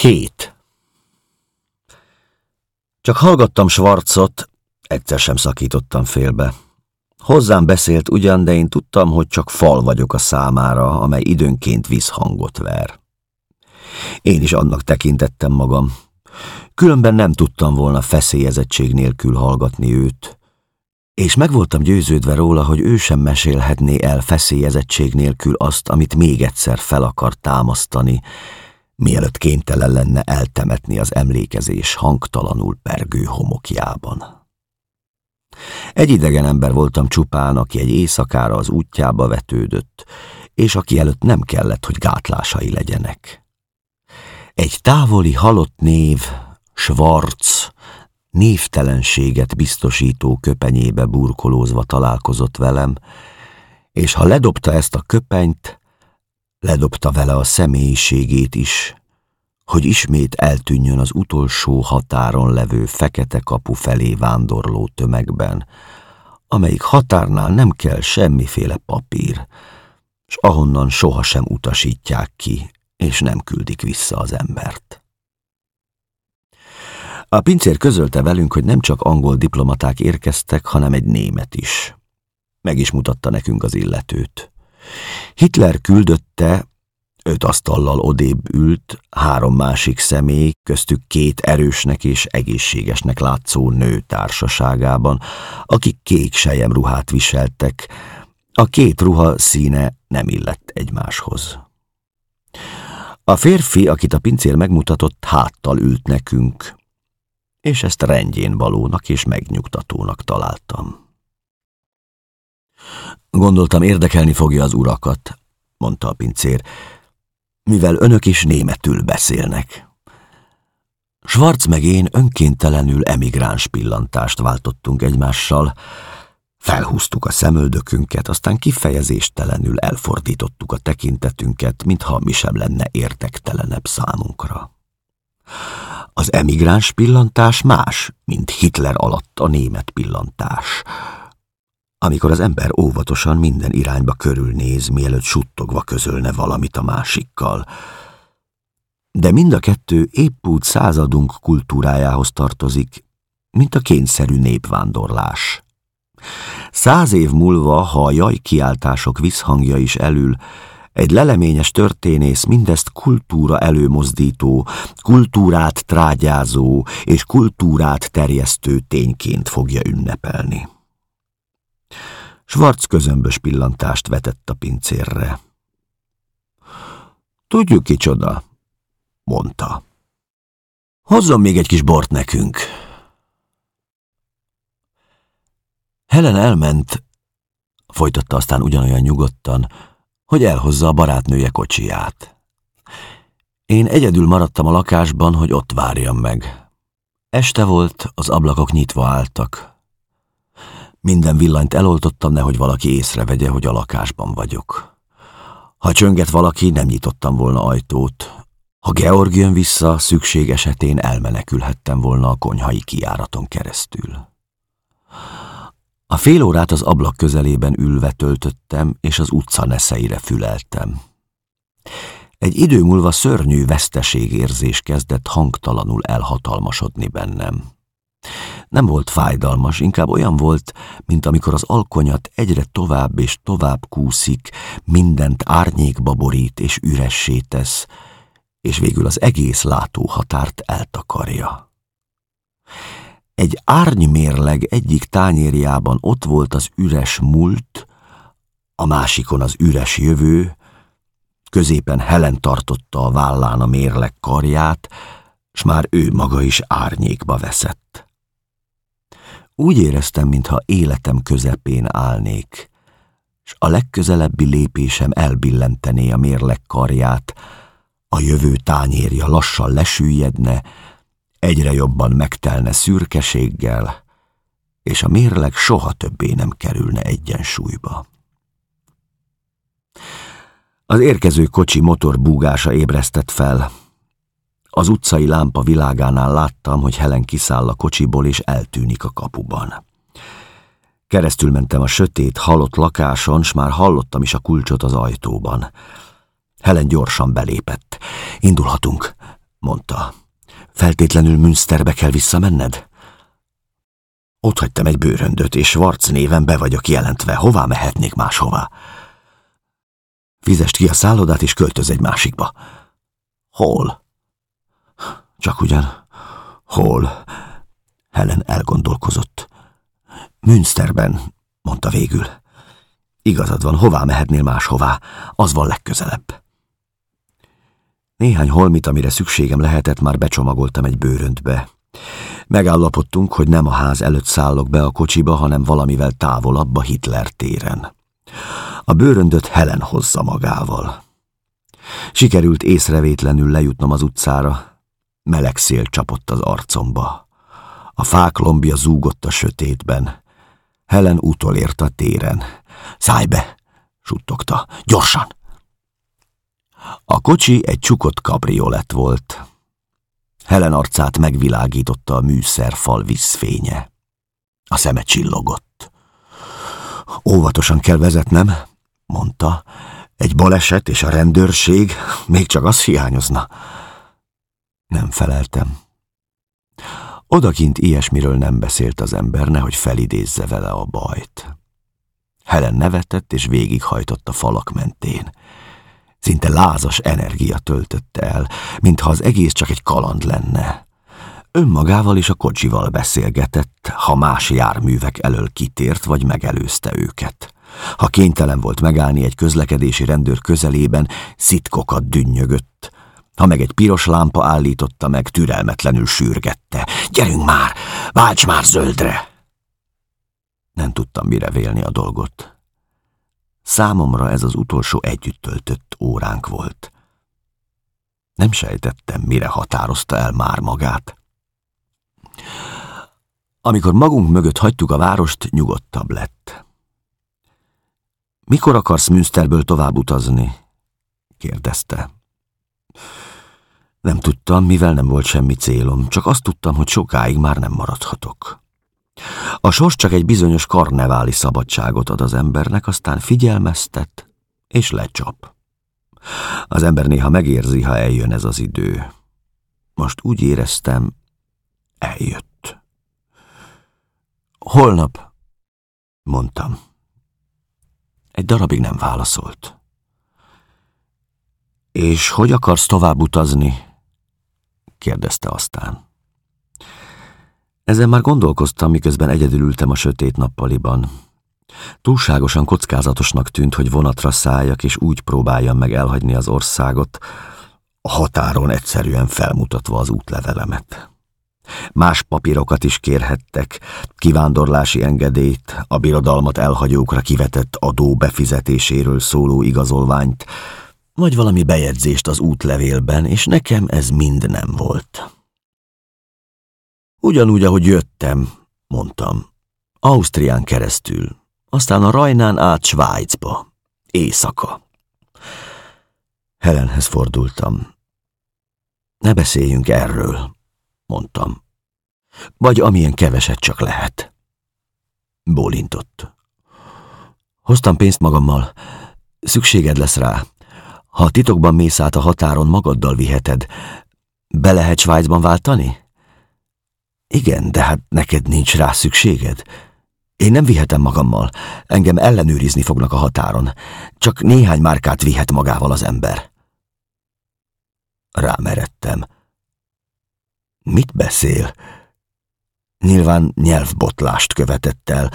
Hét. Csak hallgattam Schwarzot, egyszer sem szakítottam félbe. Hozzám beszélt ugyan, de én tudtam, hogy csak fal vagyok a számára, amely időnként visszhangot ver. Én is annak tekintettem magam. Különben nem tudtam volna feszélyezettség nélkül hallgatni őt, és meg voltam győződve róla, hogy ő sem mesélhetné el feszélyezettség nélkül azt, amit még egyszer fel akar támasztani, mielőtt kénytelen lenne eltemetni az emlékezés hangtalanul pergő homokjában. Egy idegen ember voltam csupán, aki egy éjszakára az útjába vetődött, és aki előtt nem kellett, hogy gátlásai legyenek. Egy távoli halott név, Schwarz, névtelenséget biztosító köpenyébe burkolózva találkozott velem, és ha ledobta ezt a köpenyt, ledobta vele a személyiségét is, hogy ismét eltűnjön az utolsó határon levő fekete kapu felé vándorló tömegben, amelyik határnál nem kell semmiféle papír, s ahonnan sohasem utasítják ki, és nem küldik vissza az embert. A pincér közölte velünk, hogy nem csak angol diplomaták érkeztek, hanem egy német is. Meg is mutatta nekünk az illetőt. Hitler küldötte, öt asztallal odébb ült, három másik személy, köztük két erősnek és egészségesnek látszó nő társaságában, akik kék sejem ruhát viseltek. A két ruha színe nem illett egymáshoz. A férfi, akit a pincér megmutatott, háttal ült nekünk, és ezt rendjén valónak és megnyugtatónak találtam. Gondoltam, érdekelni fogja az urakat, mondta a pincér, mivel önök is németül beszélnek. Schwarz meg én önkéntelenül emigráns pillantást váltottunk egymással, felhúztuk a szemöldökünket, aztán kifejezéstelenül elfordítottuk a tekintetünket, mintha mi sem lenne értektelenebb számunkra. Az emigráns pillantás más, mint Hitler alatt a német pillantás. Amikor az ember óvatosan minden irányba körülnéz, mielőtt suttogva közölne valamit a másikkal. De mind a kettő épp úgy századunk kultúrájához tartozik, mint a kényszerű népvándorlás. Száz év múlva, ha a jaj kiáltások visszhangja is elül, egy leleményes történész mindezt kultúra előmozdító, kultúrát trágyázó és kultúrát terjesztő tényként fogja ünnepelni. Schwarz közömbös pillantást vetett a pincérre. Tudjuk kicsoda, mondta. Hozzon még egy kis bort nekünk. Helen elment, folytatta aztán ugyanolyan nyugodtan, hogy elhozza a barátnője kocsiját. Én egyedül maradtam a lakásban, hogy ott várjam meg. Este volt, az ablakok nyitva álltak. Minden villanyt eloltottam, nehogy valaki észrevegye, hogy a lakásban vagyok. Ha csönget valaki, nem nyitottam volna ajtót. Ha Georg jön vissza, szükség esetén elmenekülhettem volna a konyhai kiáraton keresztül. A fél órát az ablak közelében ülve töltöttem, és az utca neszeire füleltem. Egy idő múlva szörnyű veszteségérzés kezdett hangtalanul elhatalmasodni bennem. Nem volt fájdalmas, inkább olyan volt, mint amikor az alkonyat egyre tovább és tovább kúszik, mindent árnyékba borít és üressé tesz, és végül az egész látóhatárt eltakarja. Egy árnymérleg egyik tányérjában ott volt az üres múlt, a másikon az üres jövő, középen Helen tartotta a vállán a mérleg karját, s már ő maga is árnyékba veszett. Úgy éreztem, mintha életem közepén állnék, s a legközelebbi lépésem elbillentené a mérleg karját, a jövő tányérja lassan lesüllyedne, egyre jobban megtelne szürkeséggel, és a mérleg soha többé nem kerülne egyensúlyba. Az érkező kocsi motor búgása ébresztett fel. Az utcai lámpa világánál láttam, hogy Helen kiszáll a kocsiból és eltűnik a kapuban. Keresztül mentem a sötét, halott lakáson, s már hallottam is a kulcsot az ajtóban. Helen gyorsan belépett. Indulhatunk, mondta. Feltétlenül Münsterbe kell visszamenned? Ott hagytam egy bőröndöt, és Varc néven be vagyok jelentve. Hová mehetnék máshová? Fizest ki a szállodát, és költöz egy másikba. Hol? Csak ugyan. Hol? Helen elgondolkozott. Münsterben, mondta végül. Igazad van, hová mehetnél máshová? Az van legközelebb. Néhány holmit, amire szükségem lehetett, már becsomagoltam egy bőröntbe. Megállapodtunk, hogy nem a ház előtt szállok be a kocsiba, hanem valamivel távolabb a Hitler téren. A bőröndöt Helen hozza magával. Sikerült észrevétlenül lejutnom az utcára. Meleg szél csapott az arcomba. A fák lombja zúgott a sötétben. Helen utolért a téren. Szállj be! suttogta. Gyorsan! A kocsi egy csukott kabriolett volt. Helen arcát megvilágította a műszerfal vízfénye. A szeme csillogott. Óvatosan kell vezetnem, mondta. Egy baleset és a rendőrség, még csak az hiányozna. Nem feleltem. Odakint ilyesmiről nem beszélt az ember, nehogy felidézze vele a bajt. Helen nevetett és végighajtott a falak mentén. Szinte lázas energia töltötte el, mintha az egész csak egy kaland lenne. Önmagával és a kocsival beszélgetett, ha más járművek elől kitért vagy megelőzte őket. Ha kénytelen volt megállni egy közlekedési rendőr közelében, szitkokat dünnyögött. Ha meg egy piros lámpa állította meg, türelmetlenül sürgette. Gyerünk már, válts már zöldre! Nem tudtam mire vélni a dolgot. Számomra ez az utolsó együtt töltött óránk volt. Nem sejtettem, mire határozta el már magát. Amikor magunk mögött hagytuk a várost, nyugodtabb lett. Mikor akarsz Münsterből tovább utazni? kérdezte. Nem tudtam, mivel nem volt semmi célom, csak azt tudtam, hogy sokáig már nem maradhatok. A sors csak egy bizonyos karneváli szabadságot ad az embernek, aztán figyelmeztet és lecsap. Az ember néha megérzi, ha eljön ez az idő. Most úgy éreztem, eljött. Holnap, mondtam. Egy darabig nem válaszolt. És hogy akarsz tovább utazni? Kérdezte aztán. Ezen már gondolkoztam, miközben egyedül ültem a sötét nappaliban. Túlságosan kockázatosnak tűnt, hogy vonatra szálljak, és úgy próbáljam meg elhagyni az országot, a határon egyszerűen felmutatva az útlevelemet. Más papírokat is kérhettek, kivándorlási engedélyt, a birodalmat elhagyókra kivetett adó befizetéséről szóló igazolványt, vagy valami bejegyzést az útlevélben, és nekem ez mind nem volt. Ugyanúgy, ahogy jöttem, mondtam. Ausztrián keresztül, aztán a Rajnán át Svájcba, éjszaka. Helenhez fordultam. Ne beszéljünk erről, mondtam. Vagy amilyen keveset csak lehet. Bólintott. Hoztam pénzt magammal. Szükséged lesz rá. Ha titokban mész át a határon, magaddal viheted. Be lehet Svájcban váltani? Igen, de hát neked nincs rá szükséged. Én nem vihetem magammal. Engem ellenőrizni fognak a határon. Csak néhány márkát vihet magával az ember. Rámeredtem. Mit beszél? Nyilván nyelvbotlást követett el.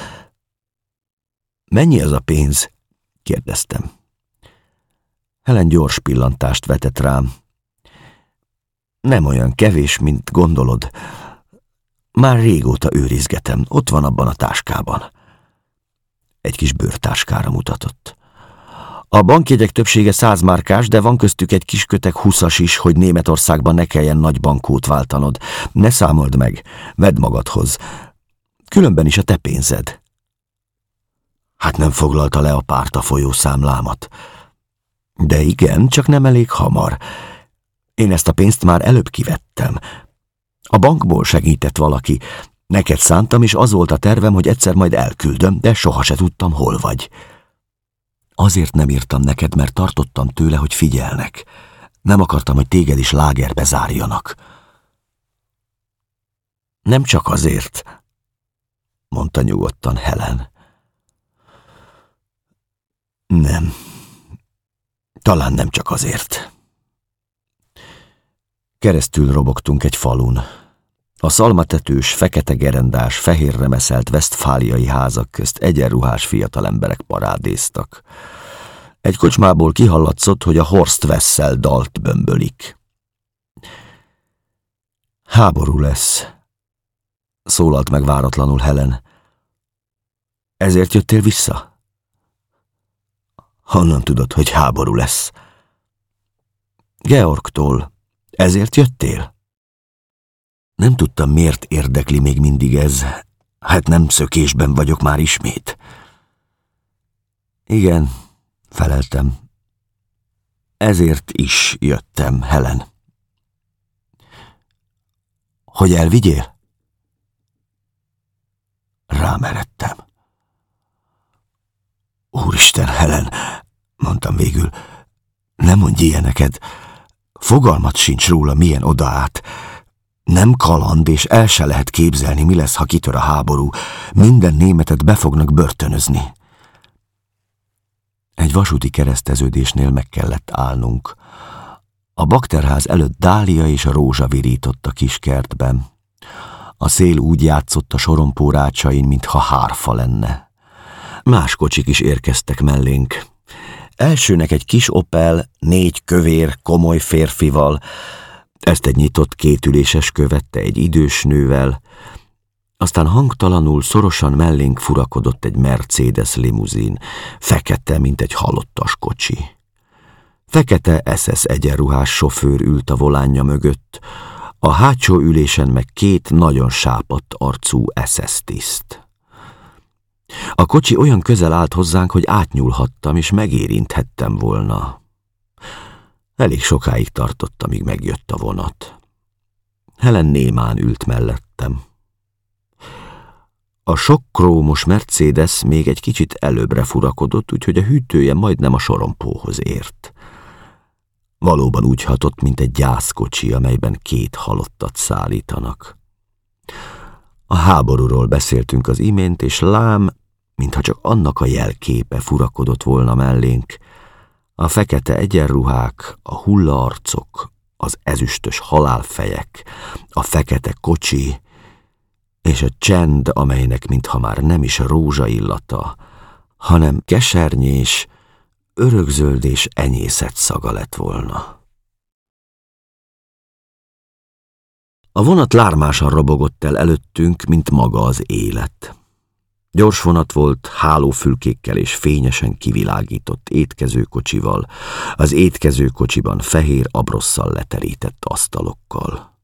Mennyi az a pénz? kérdeztem. Helen gyors pillantást vetett rám. Nem olyan kevés, mint gondolod. Már régóta őrizgetem, ott van abban a táskában. Egy kis bőrtáskára mutatott. A bankjegyek többsége százmárkás, de van köztük egy kis kötek huszas is, hogy Németországban ne kelljen nagy bankót váltanod. Ne számold meg, vedd magadhoz. Különben is a te pénzed. Hát nem foglalta le a párt a folyószámlámat. De igen, csak nem elég hamar. Én ezt a pénzt már előbb kivettem. A bankból segített valaki. Neked szántam, és az volt a tervem, hogy egyszer majd elküldöm, de soha se tudtam, hol vagy. Azért nem írtam neked, mert tartottam tőle, hogy figyelnek. Nem akartam, hogy téged is lágerbe zárjanak. Nem csak azért, mondta nyugodtan Helen. Nem. Talán nem csak azért. Keresztül robogtunk egy falun. A szalmatetős, fekete gerendás, fehér remeszelt vesztfáliai házak közt egyenruhás fiatalemberek parádéztak. Egy kocsmából kihallatszott, hogy a Horst Wessel dalt bömbölik. Háború lesz, szólalt meg váratlanul Helen. Ezért jöttél vissza? Honnan tudod, hogy háború lesz? Georgtól. Ezért jöttél? Nem tudtam, miért érdekli még mindig ez. Hát nem szökésben vagyok már ismét. Igen, feleltem. Ezért is jöttem, Helen. Hogy elvigyél? Rámeredtem. Úristen, Helen, mondtam végül, nem mondj ilyeneket. Fogalmat sincs róla, milyen oda át. Nem kaland, és el se lehet képzelni, mi lesz, ha kitör a háború. Minden németet be fognak börtönözni. Egy vasúti kereszteződésnél meg kellett állnunk. A bakterház előtt Dália és a rózsa virított a kis kertben. A szél úgy játszott a sorompó rácsain, mintha hárfa lenne. Más kocsik is érkeztek mellénk. Elsőnek egy kis Opel, négy kövér, komoly férfival, ezt egy nyitott kétüléses követte egy idős nővel, aztán hangtalanul, szorosan mellénk furakodott egy Mercedes limuzin, fekete, mint egy halottas kocsi. Fekete SS egyenruhás sofőr ült a volánja mögött, a hátsó ülésen meg két nagyon sápadt arcú SS tiszt. A kocsi olyan közel állt hozzánk, hogy átnyúlhattam és megérinthettem volna. Elég sokáig tartott, amíg megjött a vonat. Helen némán ült mellettem. A sok krómos Mercedes még egy kicsit előbbre furakodott, úgyhogy a hűtője majdnem a sorompóhoz ért. Valóban úgy hatott, mint egy gyászkocsi, amelyben két halottat szállítanak. A háborúról beszéltünk az imént, és lám, mintha csak annak a jelképe furakodott volna mellénk, a fekete egyenruhák, a hullaarcok, az ezüstös halálfejek, a fekete kocsi, és a csend, amelynek mintha már nem is rózsa illata, hanem kesernyés, örökzöld és enyészet szaga lett volna. A vonat lármásan robogott el előttünk, mint maga az élet. Gyors vonat volt, hálófülkékkel és fényesen kivilágított étkezőkocsival, az étkezőkocsiban fehér abrosszal leterített asztalokkal.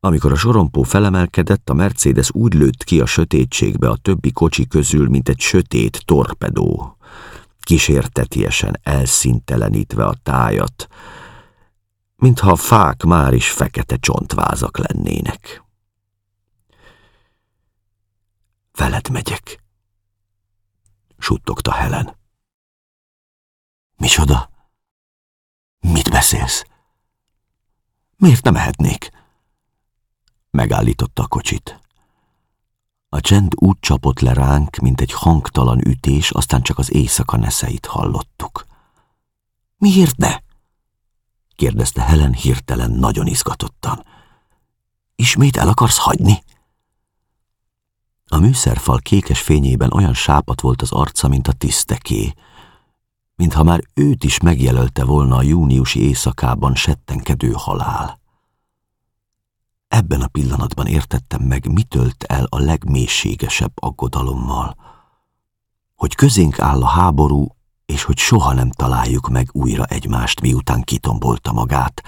Amikor a sorompó felemelkedett, a Mercedes úgy lőtt ki a sötétségbe a többi kocsi közül, mint egy sötét torpedó, kísértetiesen elszintelenítve a tájat, mintha a fák már is fekete csontvázak lennének. Veled megyek, suttogta Helen. Micsoda? Mit beszélsz? Miért nem mehetnék? Megállította a kocsit. A csend úgy csapott le ránk, mint egy hangtalan ütés, aztán csak az éjszaka neszeit hallottuk. Miért ne? kérdezte Helen hirtelen, nagyon izgatottan. Ismét el akarsz hagyni? A műszerfal kékes fényében olyan sápat volt az arca, mint a tiszteké, mintha már őt is megjelölte volna a júniusi éjszakában settenkedő halál. Ebben a pillanatban értettem meg, mi tölt el a legmélységesebb aggodalommal, hogy közénk áll a háború, és hogy soha nem találjuk meg újra egymást, miután kitombolta magát,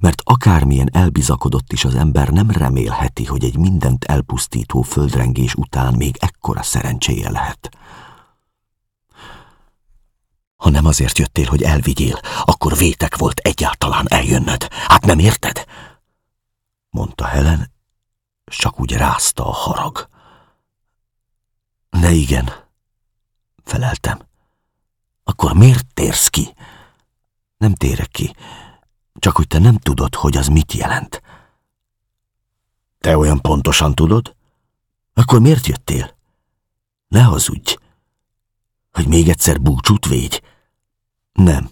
mert akármilyen elbizakodott is az ember nem remélheti, hogy egy mindent elpusztító földrengés után még ekkora szerencséje lehet. Ha nem azért jöttél, hogy elvigyél, akkor vétek volt egyáltalán eljönnöd. Hát nem érted? mondta Helen, csak úgy rázta a harag. Ne igen, feleltem. Akkor miért térsz ki? Nem térek ki, csak hogy te nem tudod, hogy az mit jelent. Te olyan pontosan tudod? Akkor miért jöttél? Ne hazudj! Hogy még egyszer búcsút végy? Nem.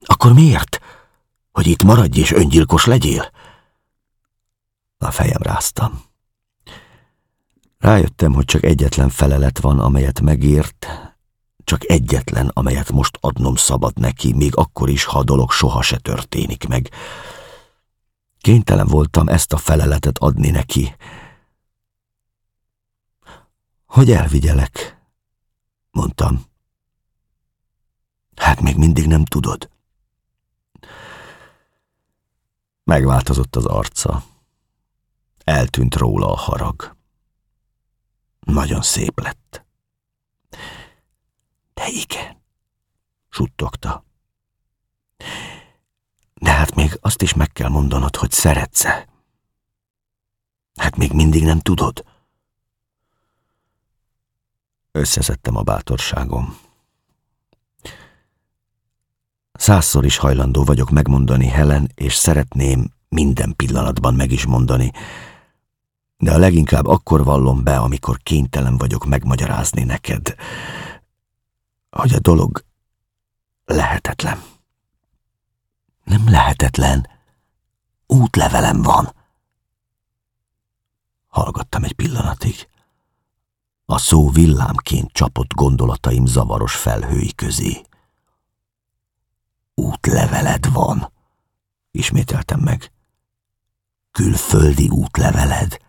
Akkor miért? Hogy itt maradj és öngyilkos legyél? A fejem ráztam. Rájöttem, hogy csak egyetlen felelet van, amelyet megért, csak egyetlen, amelyet most adnom szabad neki, még akkor is, ha a dolog soha se történik meg. Kénytelen voltam ezt a feleletet adni neki. Hogy elvigyelek? Mondtam. Hát még mindig nem tudod. Megváltozott az arca. Eltűnt róla a harag. Nagyon szép lett. De igen, suttogta. De hát még azt is meg kell mondanod, hogy szeretsz-e. Hát még mindig nem tudod. Összeszedtem a bátorságom. Százszor is hajlandó vagyok megmondani Helen, és szeretném minden pillanatban meg is mondani, de a leginkább akkor vallom be, amikor kénytelen vagyok megmagyarázni neked, hogy a dolog lehetetlen. Nem lehetetlen. Útlevelem van. Hallgattam egy pillanatig. A szó villámként csapott gondolataim zavaros felhői közé. Útleveled van, ismételtem meg. Külföldi útleveled.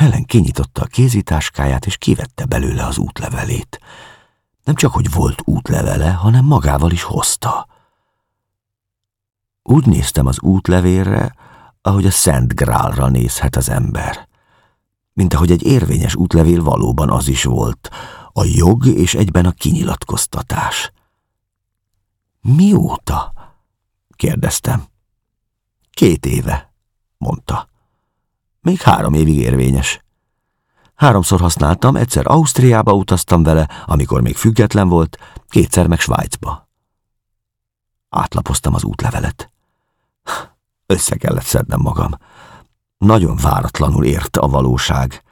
Helen kinyitotta a kézitáskáját, és kivette belőle az útlevelét. Nem csak, hogy volt útlevele, hanem magával is hozta. Úgy néztem az útlevélre, ahogy a Szent Grálra nézhet az ember. Mint ahogy egy érvényes útlevél valóban az is volt, a jog és egyben a kinyilatkoztatás. Mióta? kérdeztem. Két éve, mondta. Még három évig érvényes. Háromszor használtam, egyszer Ausztriába utaztam vele, amikor még független volt, kétszer meg Svájcba. Átlapoztam az útlevelet. Össze kellett szednem magam. Nagyon váratlanul ért a valóság.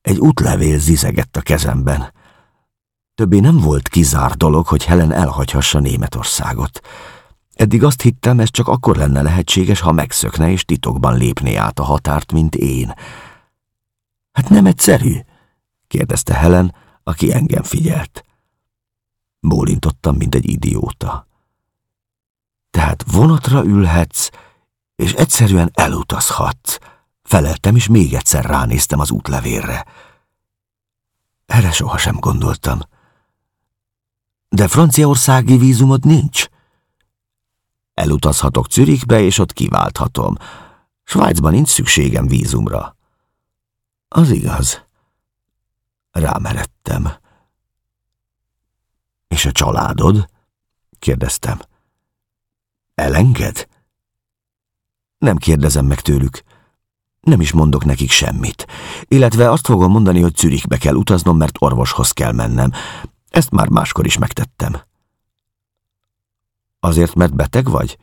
Egy útlevél zizegett a kezemben. Többé nem volt kizár dolog, hogy Helen elhagyhassa Németországot. Eddig azt hittem, ez csak akkor lenne lehetséges, ha megszökne és titokban lépné át a határt, mint én. Hát nem egyszerű? kérdezte Helen, aki engem figyelt. Bólintottam, mint egy idióta. Tehát vonatra ülhetsz, és egyszerűen elutazhatsz. Feleltem, és még egyszer ránéztem az útlevélre. Erre sohasem gondoltam. De franciaországi vízumod nincs? Elutazhatok Zürichbe, és ott kiválthatom. Svájcban nincs szükségem vízumra. Az igaz. Rámeredtem. És a családod? kérdeztem. Elenged? Nem kérdezem meg tőlük. Nem is mondok nekik semmit. Illetve azt fogom mondani, hogy Zürichbe kell utaznom, mert orvoshoz kell mennem. Ezt már máskor is megtettem. Azért, mert beteg vagy?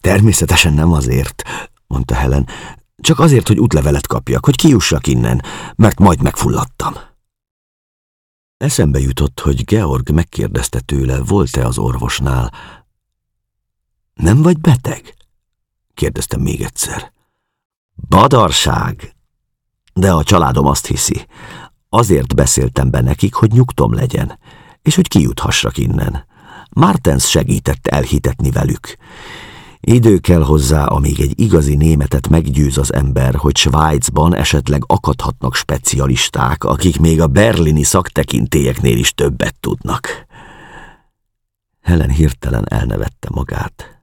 Természetesen nem azért, mondta Helen. Csak azért, hogy útlevelet kapjak, hogy kijussak innen, mert majd megfulladtam. Eszembe jutott, hogy Georg megkérdezte tőle, volt-e az orvosnál. Nem vagy beteg? kérdeztem még egyszer. Badarság! De a családom azt hiszi. Azért beszéltem be nekik, hogy nyugtom legyen, és hogy kijuthassak innen. Martens segített elhitetni velük. Idő kell hozzá, amíg egy igazi németet meggyőz az ember, hogy Svájcban esetleg akadhatnak specialisták, akik még a berlini szaktekintélyeknél is többet tudnak. Helen hirtelen elnevette magát.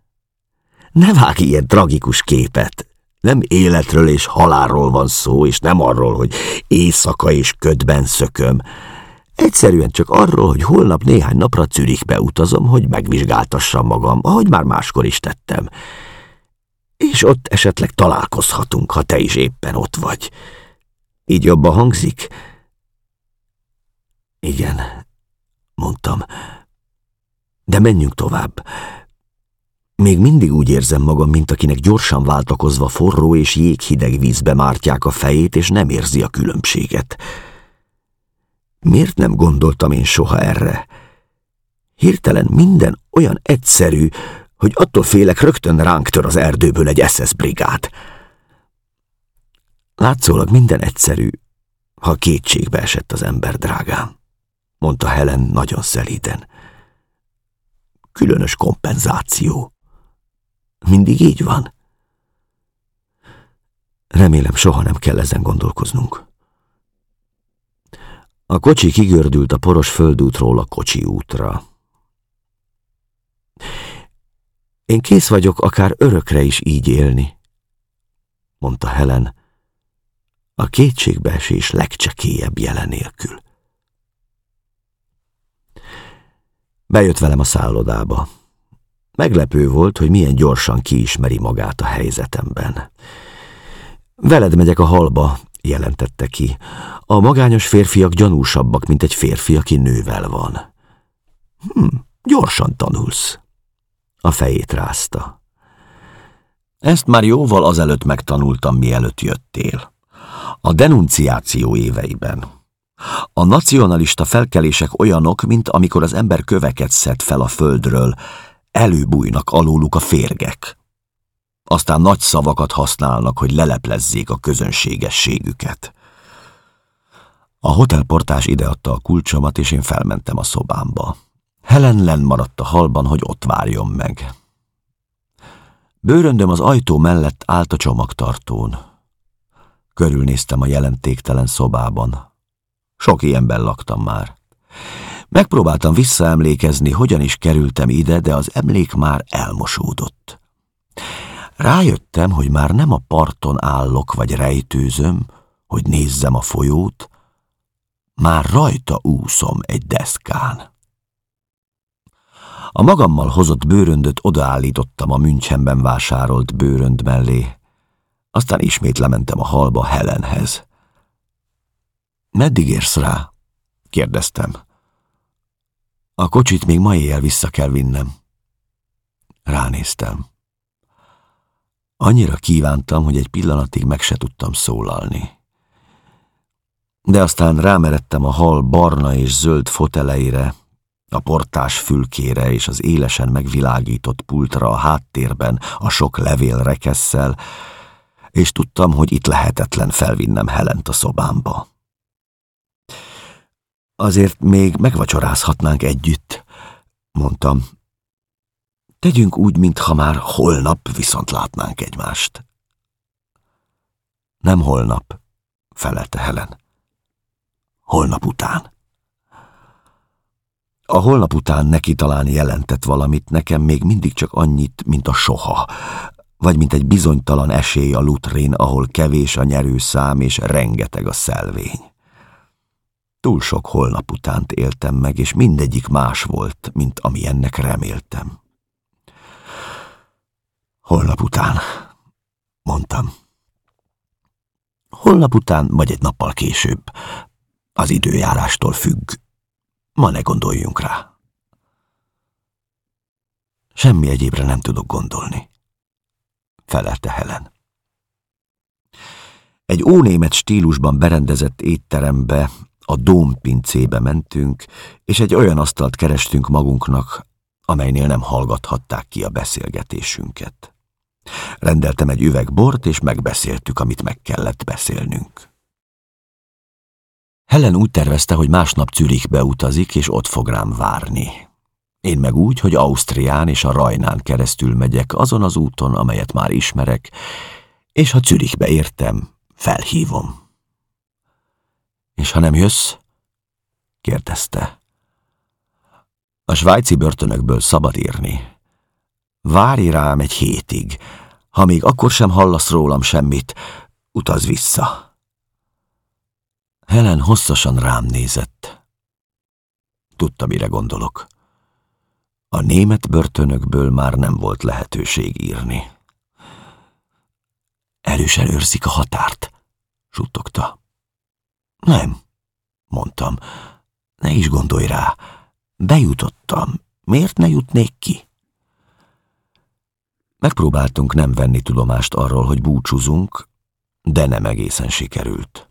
Ne vág ilyen tragikus képet! Nem életről és halálról van szó, és nem arról, hogy éjszaka és ködben szököm, Egyszerűen csak arról, hogy holnap néhány napra Zürichbe utazom, hogy megvizsgáltassam magam, ahogy már máskor is tettem. És ott esetleg találkozhatunk, ha te is éppen ott vagy. Így jobban hangzik? Igen, mondtam. De menjünk tovább. Még mindig úgy érzem magam, mint akinek gyorsan váltakozva forró és jéghideg vízbe mártják a fejét, és nem érzi a különbséget. Miért nem gondoltam én soha erre? Hirtelen minden olyan egyszerű, hogy attól félek rögtön ránk tör az erdőből egy SS brigát. Látszólag minden egyszerű, ha kétségbe esett az ember drágám, mondta Helen nagyon szelíden. Különös kompenzáció. Mindig így van. Remélem, soha nem kell ezen gondolkoznunk. A kocsi kigördült a poros földútról a kocsi útra. Én kész vagyok akár örökre is így élni, mondta Helen, a kétségbeesés legcsekélyebb jelenélkül. Bejött velem a szállodába. Meglepő volt, hogy milyen gyorsan kiismeri magát a helyzetemben. Veled megyek a halba, jelentette ki. A magányos férfiak gyanúsabbak, mint egy férfi, aki nővel van. Hm, gyorsan tanulsz. A fejét rázta. Ezt már jóval azelőtt megtanultam, mielőtt jöttél. A denunciáció éveiben. A nacionalista felkelések olyanok, mint amikor az ember köveket szed fel a földről, előbújnak alóluk a férgek. Aztán nagy szavakat használnak, hogy leleplezzék a közönségességüket. A hotelportás ideadta a kulcsomat, és én felmentem a szobámba. Helen len maradt a halban, hogy ott várjon meg. Bőröndöm az ajtó mellett állt a csomagtartón. Körülnéztem a jelentéktelen szobában. Sok ilyenben laktam már. Megpróbáltam visszaemlékezni, hogyan is kerültem ide, de az emlék már elmosódott. Rájöttem, hogy már nem a parton állok vagy rejtőzöm, hogy nézzem a folyót, már rajta úszom egy deszkán. A magammal hozott bőröndöt odaállítottam a Münchenben vásárolt bőrönd mellé. Aztán ismét lementem a halba Helenhez. Meddig érsz rá? kérdeztem. A kocsit még ma éjjel vissza kell vinnem. Ránéztem. Annyira kívántam, hogy egy pillanatig meg se tudtam szólalni. De aztán rámeredtem a hal barna és zöld foteleire, a portás fülkére és az élesen megvilágított pultra a háttérben a sok levél rekesszel, és tudtam, hogy itt lehetetlen felvinnem Helent a szobámba. Azért még megvacsorázhatnánk együtt, mondtam. Tegyünk úgy, mintha már holnap viszont látnánk egymást. Nem holnap, felelte Helen. Holnap után. A holnap után neki talán jelentett valamit, nekem még mindig csak annyit, mint a soha, vagy mint egy bizonytalan esély a lutrin, ahol kevés a nyerőszám és rengeteg a szelvény. Túl sok holnap utánt éltem meg, és mindegyik más volt, mint ami ennek reméltem. Holnap után, mondtam. Holnap után, vagy egy nappal később. Az időjárástól függ. Ma ne gondoljunk rá. Semmi egyébre nem tudok gondolni, felelte Helen. Egy ónémet stílusban berendezett étterembe, a dómpincébe mentünk, és egy olyan asztalt kerestünk magunknak, amelynél nem hallgathatták ki a beszélgetésünket. Rendeltem egy üveg bort, és megbeszéltük, amit meg kellett beszélnünk. Helen úgy tervezte, hogy másnap Zürichbe utazik, és ott fog rám várni. Én meg úgy, hogy Ausztrián és a Rajnán keresztül megyek azon az úton, amelyet már ismerek, és ha Zürichbe értem, felhívom. És ha nem jössz? kérdezte. A svájci börtönökből szabad írni. Várj rám egy hétig, ha még akkor sem hallasz rólam semmit, utaz vissza. Helen hosszasan rám nézett. Tudta, mire gondolok. A német börtönökből már nem volt lehetőség írni. Erősen őrzik a határt, suttogta. Nem, mondtam. Ne is gondolj rá. Bejutottam, Miért ne jutnék ki? Megpróbáltunk nem venni tudomást arról, hogy búcsúzunk, de nem egészen sikerült.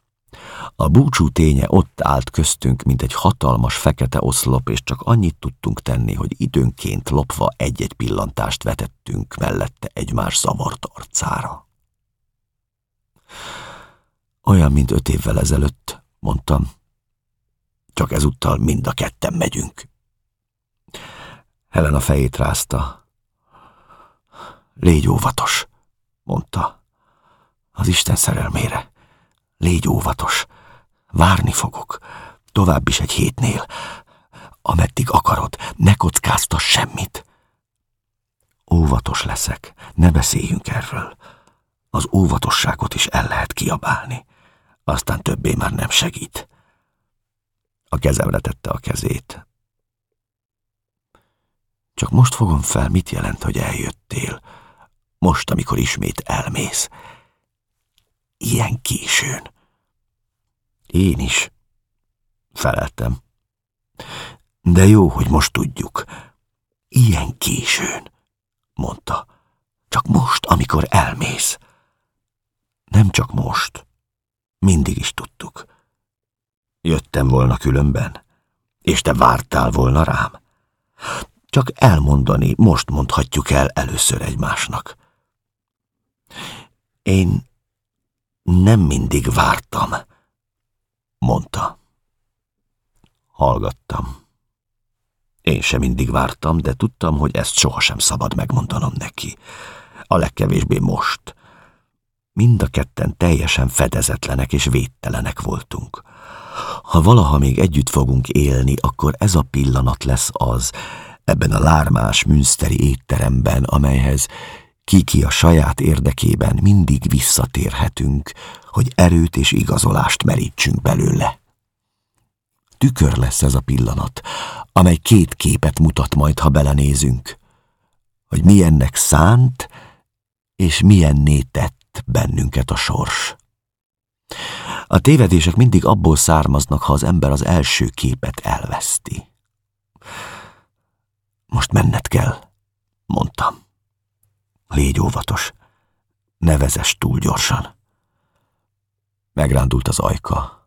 A búcsú ténye ott állt köztünk, mint egy hatalmas fekete oszlop, és csak annyit tudtunk tenni, hogy időnként lopva egy-egy pillantást vetettünk mellette egymás zavart arcára. Olyan, mint öt évvel ezelőtt, mondtam. Csak ezúttal mind a ketten megyünk. Helen a fejét rázta. Légy óvatos, mondta. Az Isten szerelmére. Légy óvatos. Várni fogok. Tovább is egy hétnél. Ameddig akarod, ne kockáztass semmit. Óvatos leszek, ne beszéljünk erről. Az óvatosságot is el lehet kiabálni. Aztán többé már nem segít. A kezemre tette a kezét. Csak most fogom fel, mit jelent, hogy eljöttél. Most, amikor ismét elmész. Ilyen későn. Én is. Feleltem. De jó, hogy most tudjuk. Ilyen későn, mondta. Csak most, amikor elmész. Nem csak most. Mindig is tudtuk. Jöttem volna különben, és te vártál volna rám. Csak elmondani, most mondhatjuk el először egymásnak. Én nem mindig vártam, mondta. Hallgattam. Én sem mindig vártam, de tudtam, hogy ezt sohasem szabad megmondanom neki. A legkevésbé most. Mind a ketten teljesen fedezetlenek és védtelenek voltunk. Ha valaha még együtt fogunk élni, akkor ez a pillanat lesz az, ebben a lármás münszteri étteremben, amelyhez Kiki a saját érdekében mindig visszatérhetünk, hogy erőt és igazolást merítsünk belőle. Tükör lesz ez a pillanat, amely két képet mutat majd, ha belenézünk, hogy milyennek szánt, és milyenné tett bennünket a sors. A tévedések mindig abból származnak, ha az ember az első képet elveszti. Most menned kell, mondtam. Légy óvatos, ne vezess túl gyorsan. Megrándult az ajka.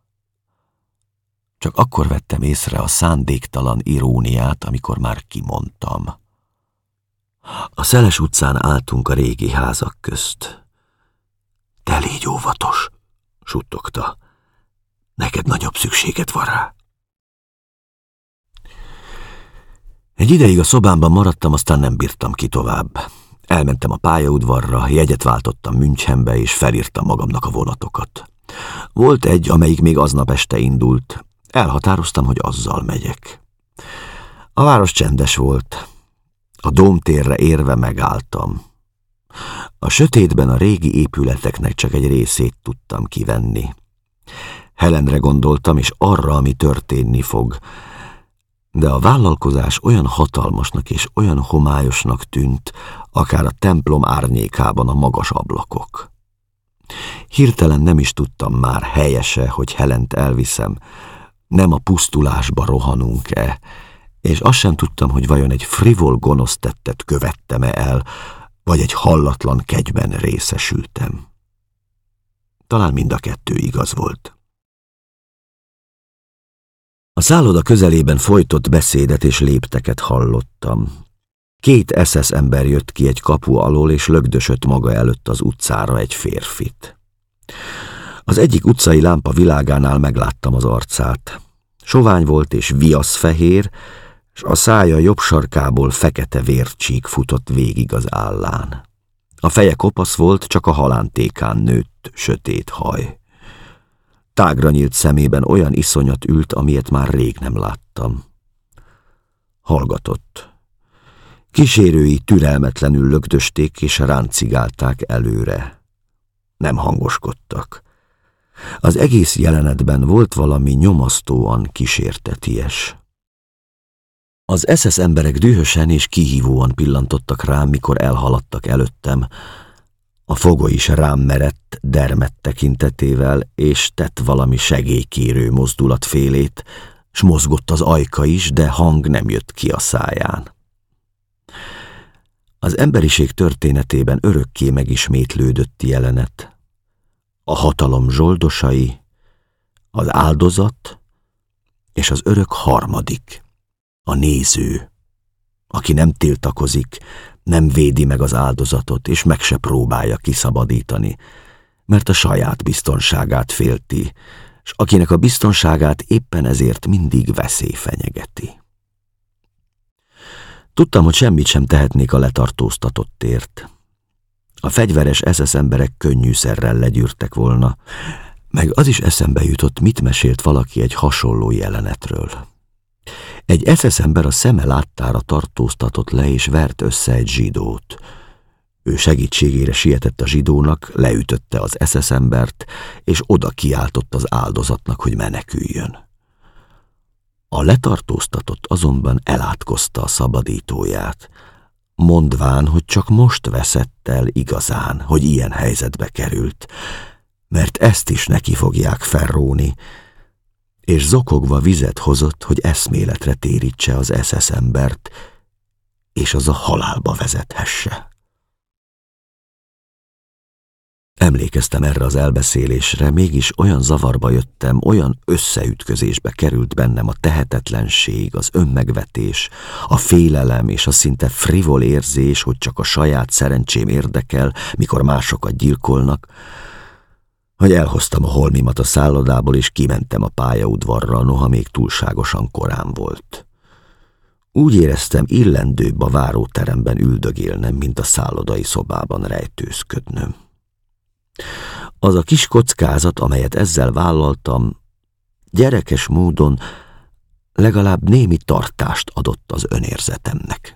Csak akkor vettem észre a szándéktalan iróniát, amikor már kimondtam. A Szeles utcán álltunk a régi házak közt. Te légy óvatos, suttogta. Neked nagyobb szükséged van rá. Egy ideig a szobámban maradtam, aztán nem bírtam ki tovább. Elmentem a pályaudvarra, jegyet váltottam Münchenbe, és felírtam magamnak a vonatokat. Volt egy, amelyik még aznap este indult. Elhatároztam, hogy azzal megyek. A város csendes volt. A dómtérre érve megálltam. A sötétben a régi épületeknek csak egy részét tudtam kivenni. Helenre gondoltam, és arra, ami történni fog, de a vállalkozás olyan hatalmasnak és olyan homályosnak tűnt, akár a templom árnyékában a magas ablakok. Hirtelen nem is tudtam már helyese, hogy Helent elviszem, nem a pusztulásba rohanunk-e, és azt sem tudtam, hogy vajon egy frivol gonosz tettet követtem-e el, vagy egy hallatlan kegyben részesültem. Talán mind a kettő igaz volt. A szálloda közelében folytott beszédet és lépteket hallottam. Két SS ember jött ki egy kapu alól, és lögdösött maga előtt az utcára egy férfit. Az egyik utcai lámpa világánál megláttam az arcát. Sovány volt és viasz fehér, és a szája jobb sarkából fekete vércsík futott végig az állán. A feje kopasz volt, csak a halántékán nőtt sötét haj. Tágra nyílt szemében olyan iszonyat ült, amilyet már rég nem láttam. Hallgatott. Kísérői türelmetlenül lögdösték és ráncigálták előre. Nem hangoskodtak. Az egész jelenetben volt valami nyomasztóan kísérteties. Az SS emberek dühösen és kihívóan pillantottak rám, mikor elhaladtak előttem, a fogoly is rám merett, dermet tekintetével, és tett valami segélykérő félét, s mozgott az ajka is, de hang nem jött ki a száján. Az emberiség történetében örökké megismétlődött jelenet. A hatalom zsoldosai, az áldozat és az örök harmadik, a néző, aki nem tiltakozik, nem védi meg az áldozatot, és meg se próbálja kiszabadítani, mert a saját biztonságát félti, és akinek a biztonságát éppen ezért mindig veszély fenyegeti. Tudtam, hogy semmit sem tehetnék a letartóztatottért. A fegyveres SS emberek könnyűszerrel legyűrtek volna, meg az is eszembe jutott, mit mesélt valaki egy hasonló jelenetről. Egy SS ember a szeme láttára tartóztatott le és vert össze egy zsidót. Ő segítségére sietett a zsidónak, leütötte az SS embert, és oda kiáltott az áldozatnak, hogy meneküljön. A letartóztatott azonban elátkozta a szabadítóját, mondván, hogy csak most veszett el igazán, hogy ilyen helyzetbe került, mert ezt is neki fogják felróni, és zokogva vizet hozott, hogy eszméletre térítse az SS embert, és az a halálba vezethesse. Emlékeztem erre az elbeszélésre, mégis olyan zavarba jöttem, olyan összeütközésbe került bennem a tehetetlenség, az önmegvetés, a félelem és a szinte frivol érzés, hogy csak a saját szerencsém érdekel, mikor másokat gyilkolnak, hogy elhoztam a holmimat a szállodából, és kimentem a pályaudvarra, noha még túlságosan korán volt. Úgy éreztem, illendőbb a váróteremben üldögélnem, mint a szállodai szobában rejtőzködnöm. Az a kis kockázat, amelyet ezzel vállaltam, gyerekes módon legalább némi tartást adott az önérzetemnek.